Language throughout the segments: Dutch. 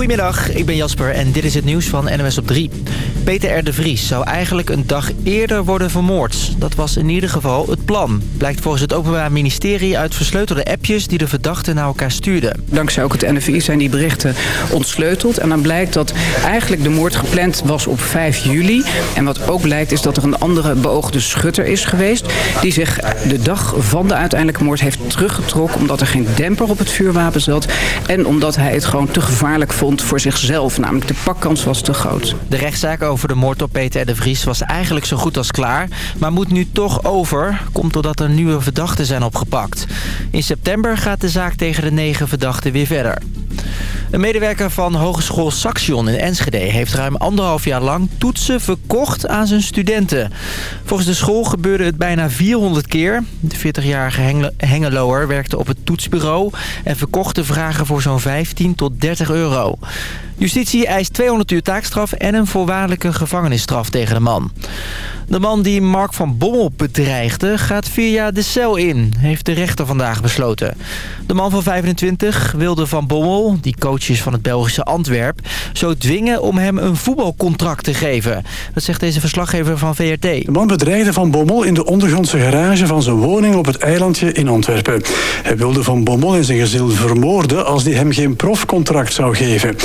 Goedemiddag, ik ben Jasper en dit is het nieuws van NMS op 3. Peter R. de Vries zou eigenlijk een dag eerder worden vermoord. Dat was in ieder geval het plan. Blijkt volgens het Openbaar Ministerie uit versleutelde appjes die de verdachten naar elkaar stuurden. Dankzij ook het NFI zijn die berichten ontsleuteld. En dan blijkt dat eigenlijk de moord gepland was op 5 juli. En wat ook blijkt is dat er een andere beoogde schutter is geweest... die zich de dag van de uiteindelijke moord heeft teruggetrokken... omdat er geen demper op het vuurwapen zat... en omdat hij het gewoon te gevaarlijk vond voor zichzelf. Namelijk de pakkans was te groot. De rechtszaak over de moord op Peter de Vries was eigenlijk zo goed als klaar... maar moet nu toch over, komt doordat er nieuwe verdachten zijn opgepakt. In september gaat de zaak tegen de negen verdachten weer verder. Een medewerker van Hogeschool Saxion in Enschede heeft ruim anderhalf jaar lang toetsen verkocht aan zijn studenten. Volgens de school gebeurde het bijna 400 keer. De 40-jarige Hengeloer werkte op het toetsbureau en verkocht de vragen voor zo'n 15 tot 30 euro. Justitie eist 200 uur taakstraf en een voorwaardelijke gevangenisstraf tegen de man. De man die Mark van Bommel bedreigde gaat vier jaar de cel in, heeft de rechter vandaag besloten. De man van 25 wilde Van Bommel, die coach is van het Belgische Antwerp, zo dwingen om hem een voetbalcontract te geven. Dat zegt deze verslaggever van VRT. De man bedreigde Van Bommel in de ondergrondse garage van zijn woning op het eilandje in Antwerpen. Hij wilde Van Bommel en zijn gezin vermoorden als hij hem geen profcontract zou geven.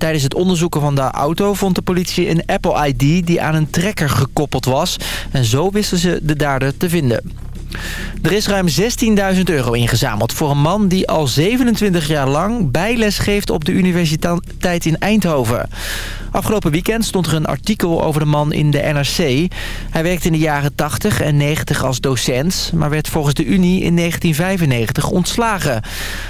Tijdens het onderzoeken van de auto vond de politie een Apple ID die aan een trekker gekoppeld was. En zo wisten ze de dader te vinden. Er is ruim 16.000 euro ingezameld voor een man die al 27 jaar lang bijles geeft op de universiteit in Eindhoven. Afgelopen weekend stond er een artikel over de man in de NRC. Hij werkte in de jaren 80 en 90 als docent, maar werd volgens de Unie in 1995 ontslagen.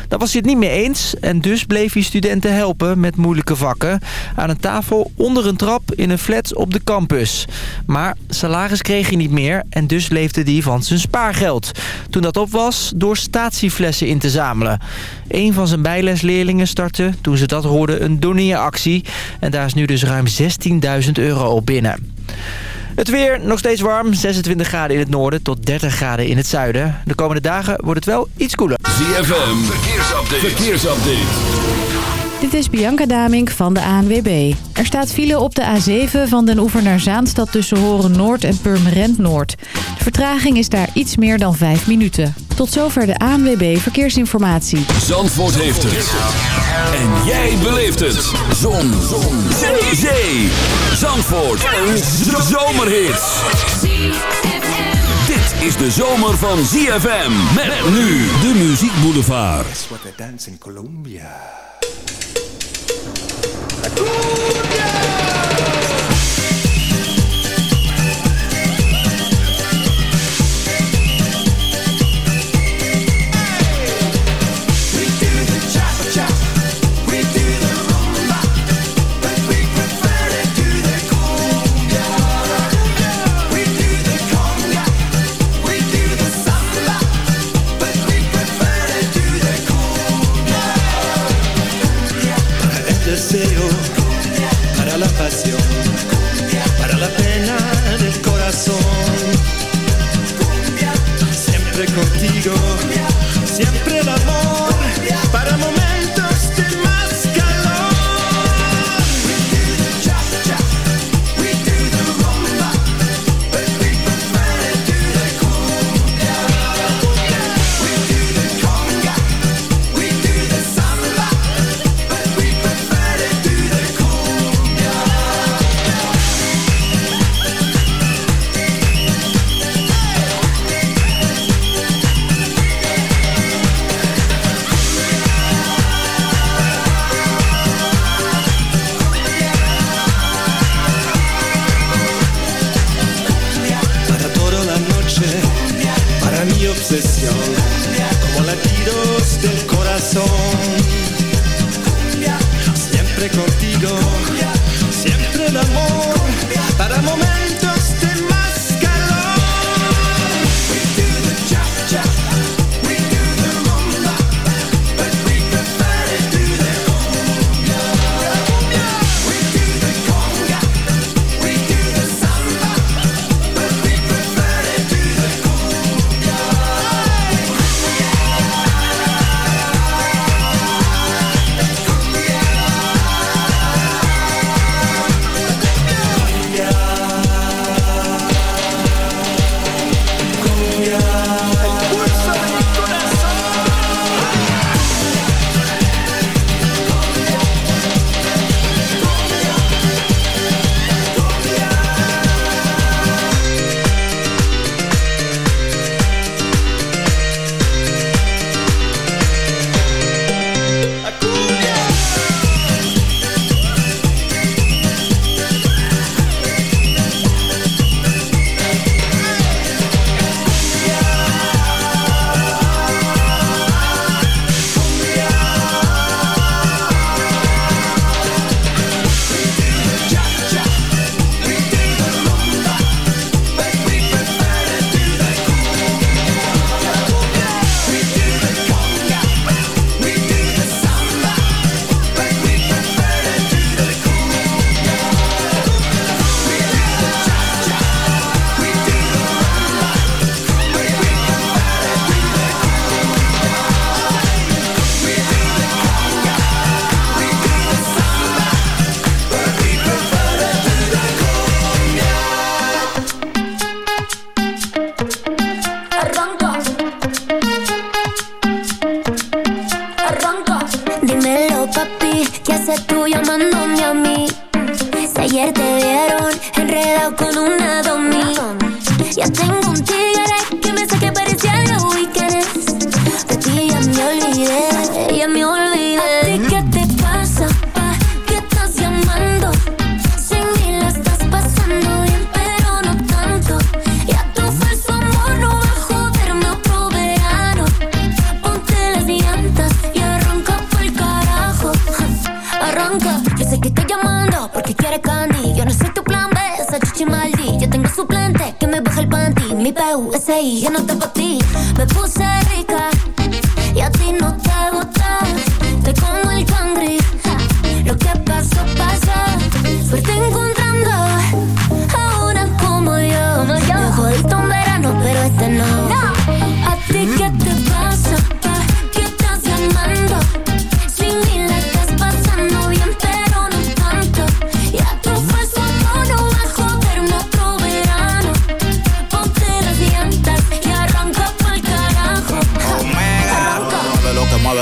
Daar was hij het niet mee eens en dus bleef hij studenten helpen met moeilijke vakken. Aan een tafel onder een trap in een flat op de campus. Maar salaris kreeg hij niet meer en dus leefde hij van zijn spaargeld. Toen dat op was, door statieflessen in te zamelen. Een van zijn bijlesleerlingen startte, toen ze dat hoorden, een doneeractie. En daar is nu dus ruim 16.000 euro op binnen. Het weer nog steeds warm. 26 graden in het noorden tot 30 graden in het zuiden. De komende dagen wordt het wel iets koeler. Verkeersupdate. verkeersupdate. Dit is Bianca Damink van de ANWB. Er staat file op de A7 van Den Oever naar Zaanstad tussen Horen Noord en Purmerend Noord. De vertraging is daar iets meer dan 5 minuten. Tot zover de ANWB Verkeersinformatie. Zandvoort heeft het. En jij beleeft het. Zon. Zon. Zee. Zee. Zandvoort. Een zomerhit. Dit is de zomer van ZFM. Met nu de Muziek Boulevard. That's what they dance in Colombia. Arthur!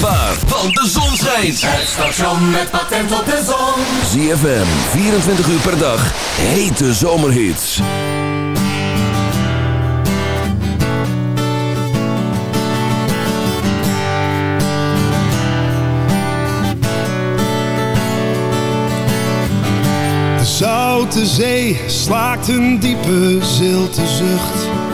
Waar, want de zon schijnt. Het station met patent op de zon. ZFM, 24 uur per dag. Hete zomerhits. De zoute zee slaakt een diepe zilte zucht.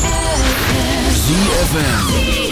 ZFM.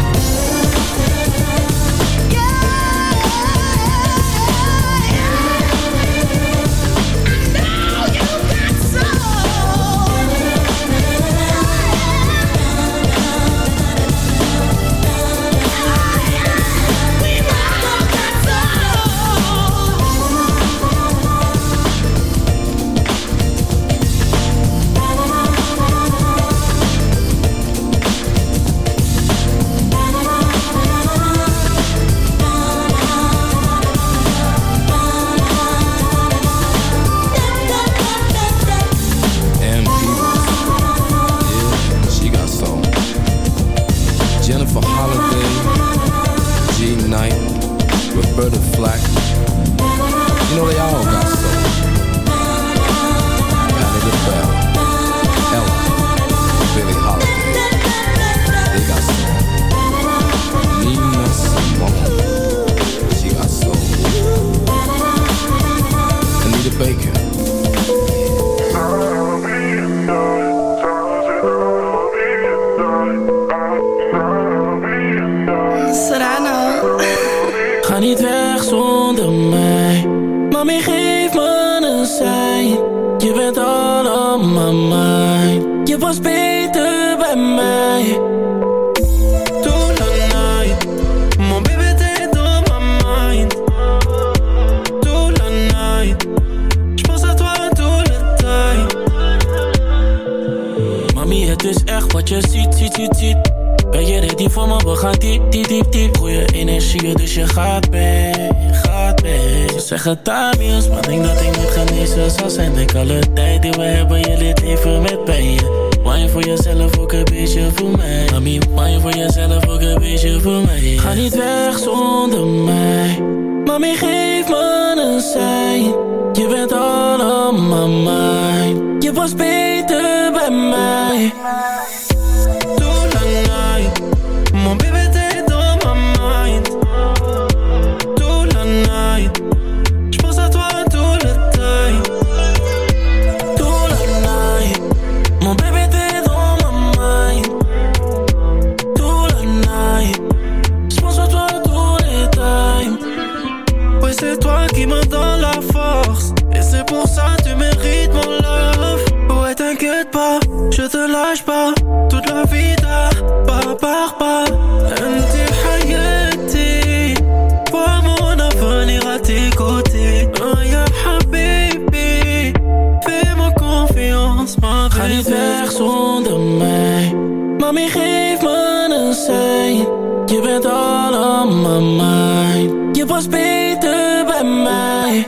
Anita Baker. Serrano. Ga niet weg zonder mij. Mami, geef me een sein. Je bent allemaal mijn. Je was beter Ben je ready voor me? We gaan diep, diep, diep, diep. Goeie energie, dus je gaat mee, gaat mee. Ze zeggen Tamiels, maar denk dat ik niet genezen zal zijn. Denk alle tijd die we hebben, je leert even met pijn. Wine voor jezelf, ook een beetje voor mij. Mami, wine voor jezelf, ook een beetje voor mij. Ga niet weg zonder mij. Mami, geef me een sein. Je bent allemaal mijn. Je was beter bij mij. Sein. Je bent allemaal mijn. Je was beter bij mij.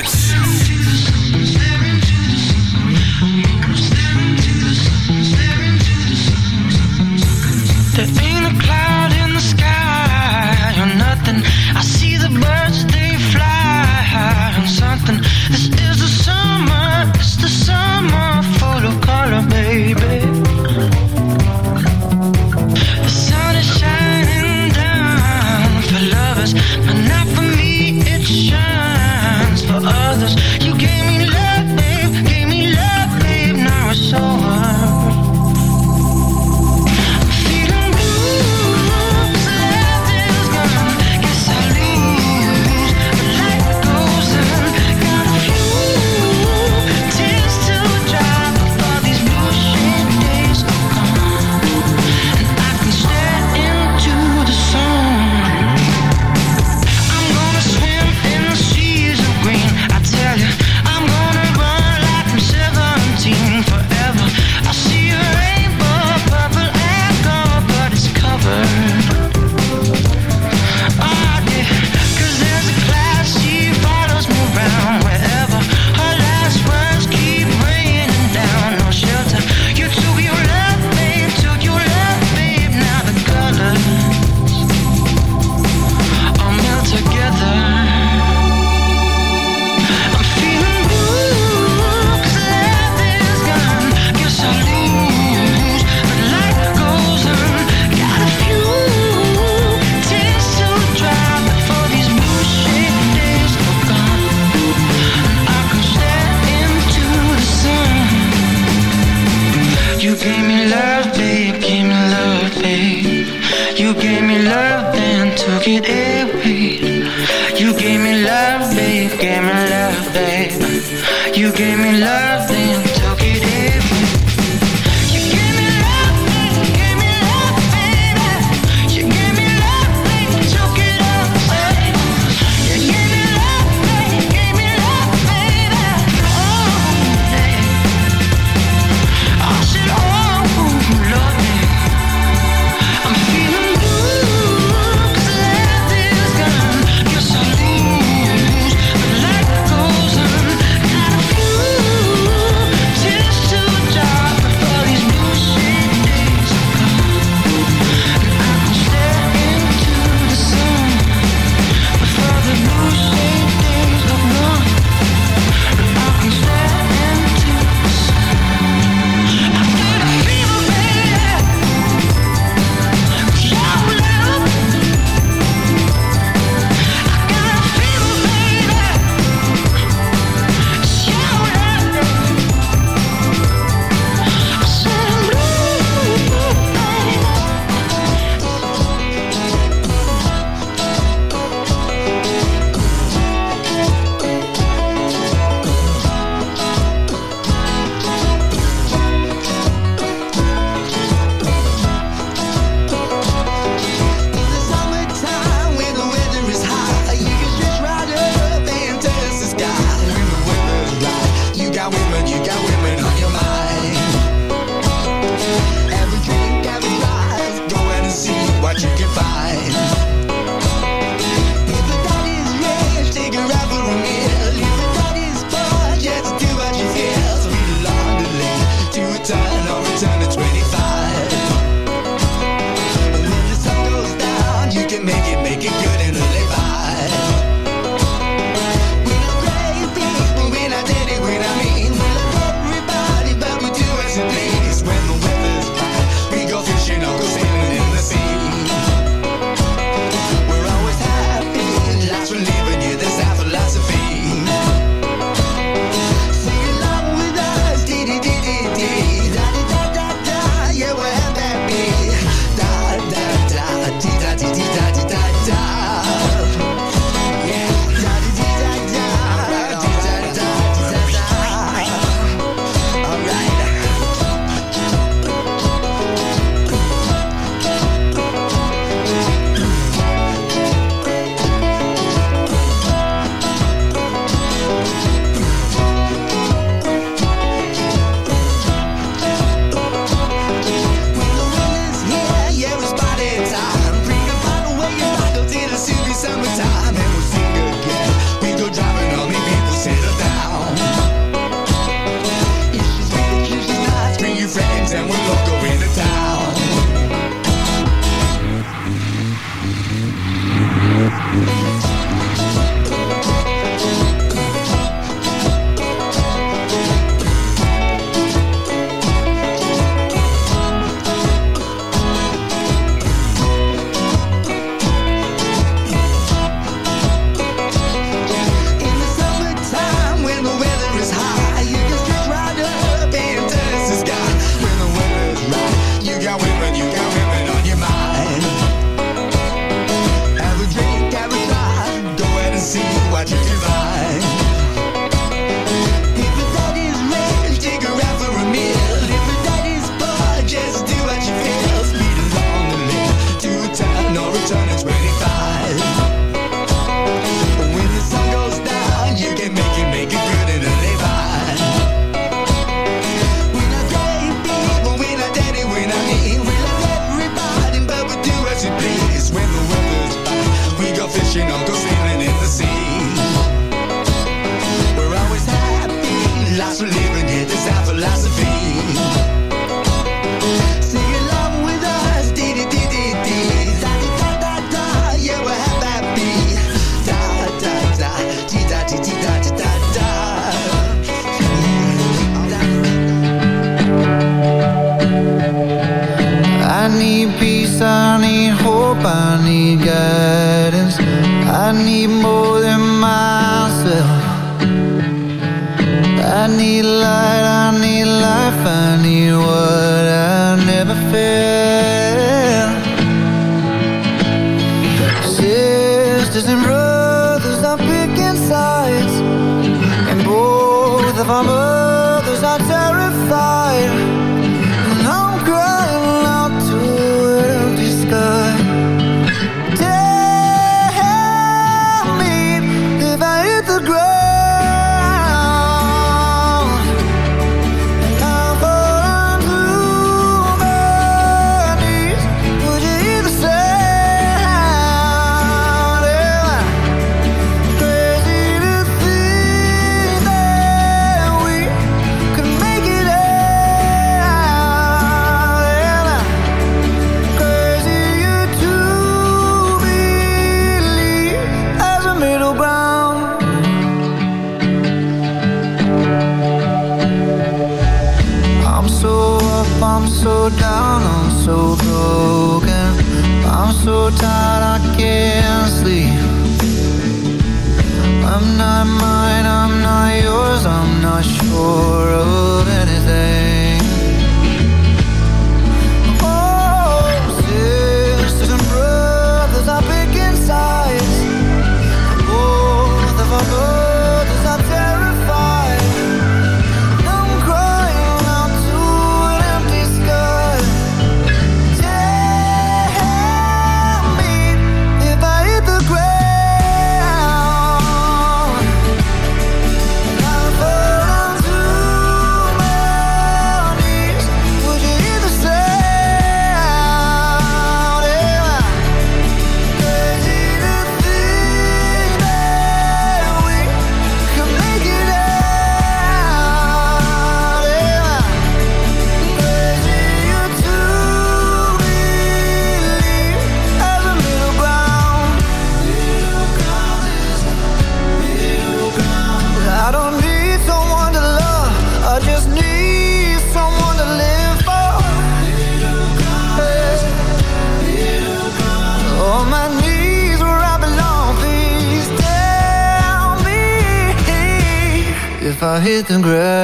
you grow.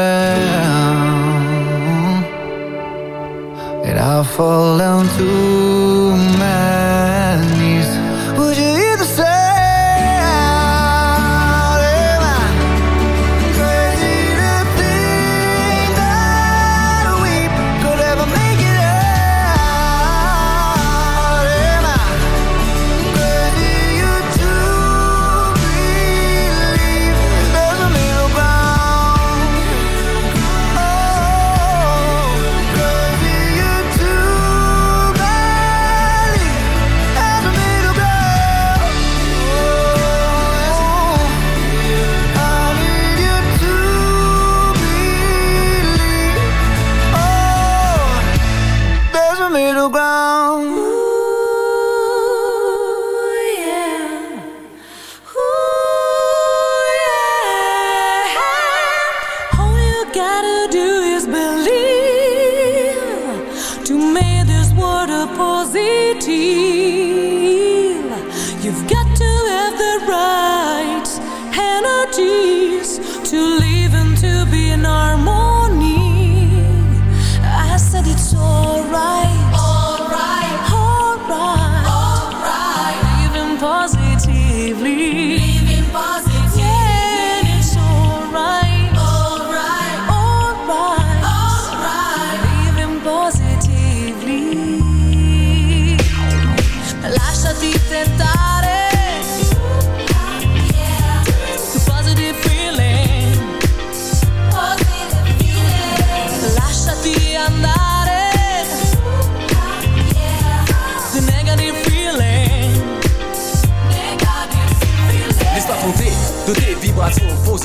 To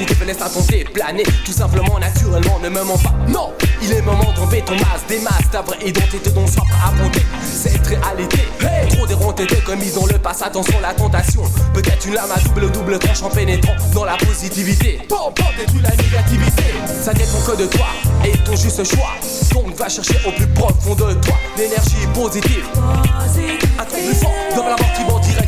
vibrations positives, laisse-toi tenter, planer tout simplement, naturellement, ne me mens pas. Non, il est moment d'enlever ton masque, des masques, ta vraie identité dont soif à affronter cette réalité. Hey, trop déronté de commis dans le passé, attention la tentation. Peut-être une lame à double double tranche en pénétrant dans la positivité. Bon, bon, détruis la négativité. Ça dépend que de toi et ton juste choix. Donc va chercher au plus profond de toi l'énergie positive. Un plus fort, dans la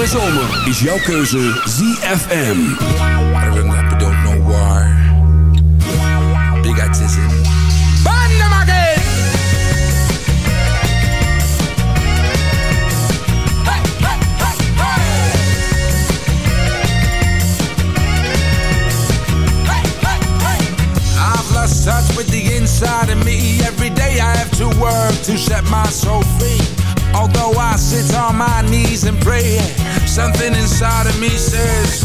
de zomer is jouw keuze ZFM. I don't know why. Big lost touch with the inside of me. Every day I have to work to set my soul free. Although I sit on my knees and pray, something inside of me says,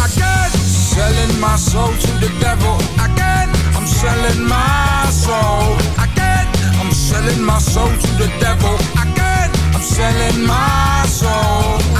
Again, selling my soul to the devil. Again, I'm selling my soul. Again, I'm selling my soul to the devil. Again, I'm selling my soul.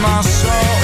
my soul.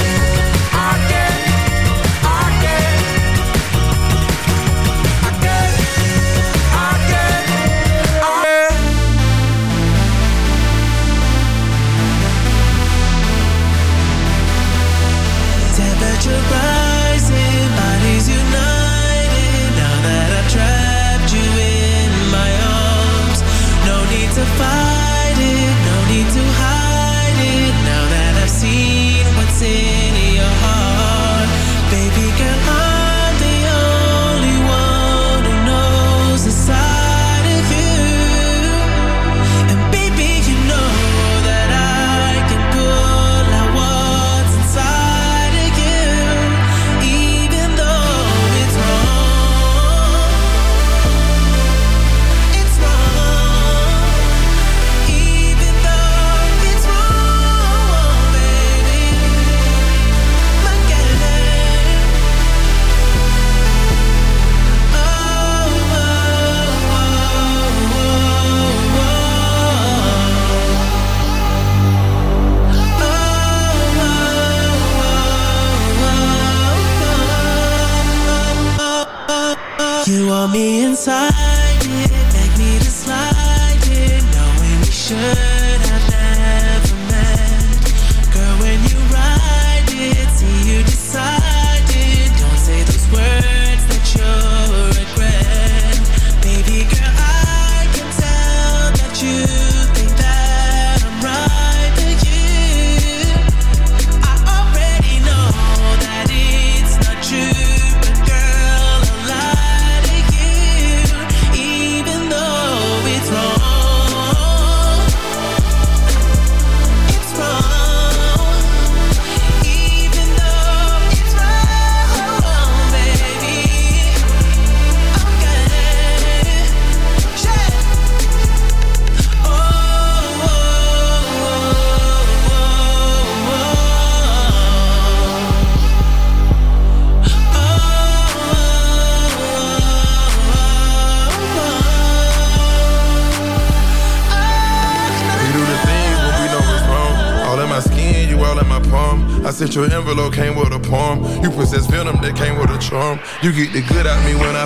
pillow came with a palm. You possess venom that came with a charm. You get the good out me when I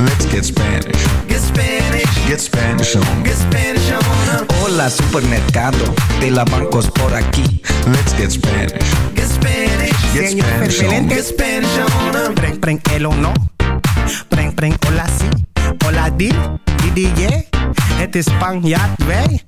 Let's get Spanish. Get Spanish. Get Spanish on. Get Spanish on. Hola supermercado de la bancos por aquí. Let's get Spanish. Get Spanish. Get Spanish on. Get Spanish on. Preng, preng, el o no. Preng, preng, hola si. Hola di. Di, di, yeah. Het is Spanjaard, wij.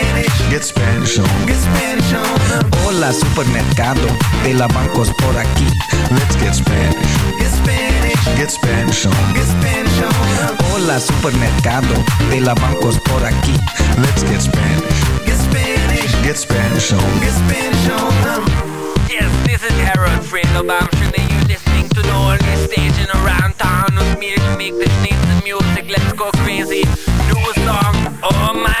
Get Spanish on. Get Spanish on. Hola supermercado de la bancos por aquí. Let's get Spanish. Get Spanish. Get Spanish on. Get Spanish on. Hola supermercado de la bancos por aquí. Let's get Spanish. Get Spanish. Get Spanish on. Get Spanish on. Yes, this is Harold Fredo. I'm sure that you're listening to the only station around town with me to make the sneeze music. Let's go crazy. Do a song. Oh my